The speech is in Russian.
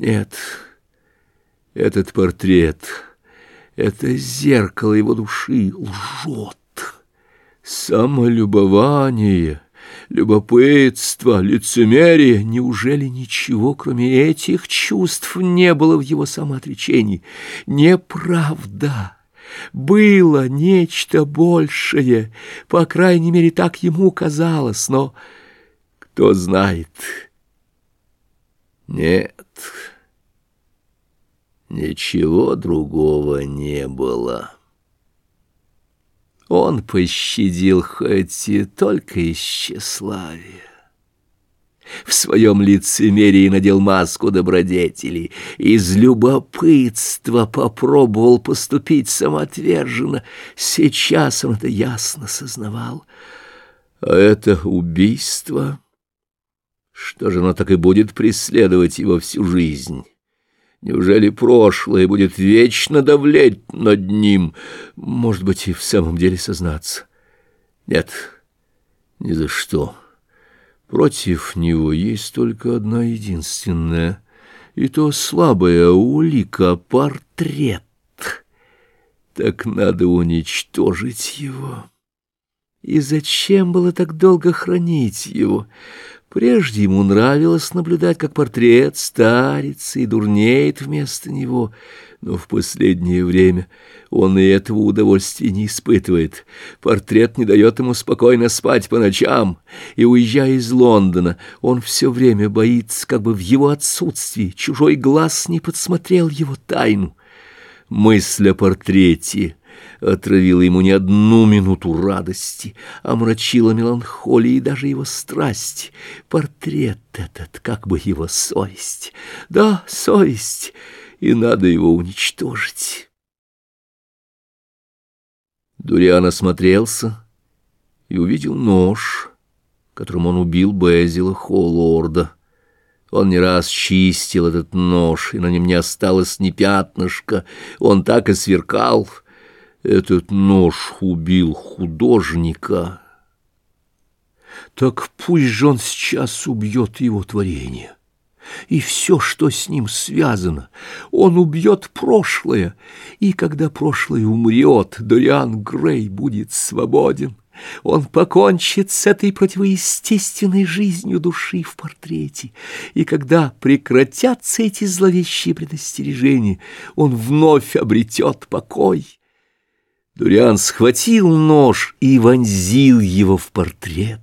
Нет, этот портрет, это зеркало его души лжет. Самолюбование, любопытство, лицемерие. Неужели ничего, кроме этих чувств, не было в его самоотречении? Неправда. Было нечто большее, по крайней мере, так ему казалось, но кто знает... Нет, ничего другого не было. Он пощадил хоть и только из тщеславия. В своем лицемерии надел маску добродетели, из любопытства попробовал поступить самоотверженно. Сейчас он это ясно сознавал. А это убийство... Что же оно так и будет преследовать его всю жизнь? Неужели прошлое будет вечно давлеть над ним? Может быть, и в самом деле сознаться? Нет, ни за что. Против него есть только одна единственная, и то слабая улика — портрет. Так надо уничтожить его. И зачем было так долго хранить его? Прежде ему нравилось наблюдать, как портрет старится и дурнеет вместо него, но в последнее время он и этого удовольствия не испытывает. Портрет не дает ему спокойно спать по ночам, и, уезжая из Лондона, он все время боится, как бы в его отсутствии чужой глаз не подсмотрел его тайну. Мысль о портрете — отравила ему не одну минуту радости, омрачила меланхолией даже его страсть. Портрет этот, как бы его совесть. Да, совесть, и надо его уничтожить. Дуриан осмотрелся и увидел нож, которым он убил Безила Холлорда. Он не раз чистил этот нож, и на нем не осталось ни пятнышка. Он так и сверкал — этот нож убил художника. Так пусть же он сейчас убьет его творение. И все, что с ним связано, он убьет прошлое, и когда прошлое умрет, Дориан Грей будет свободен. Он покончит с этой противоестественной жизнью души в портрете, и когда прекратятся эти зловещие предостережения, он вновь обретет покой. Дуриан схватил нож и вонзил его в портрет.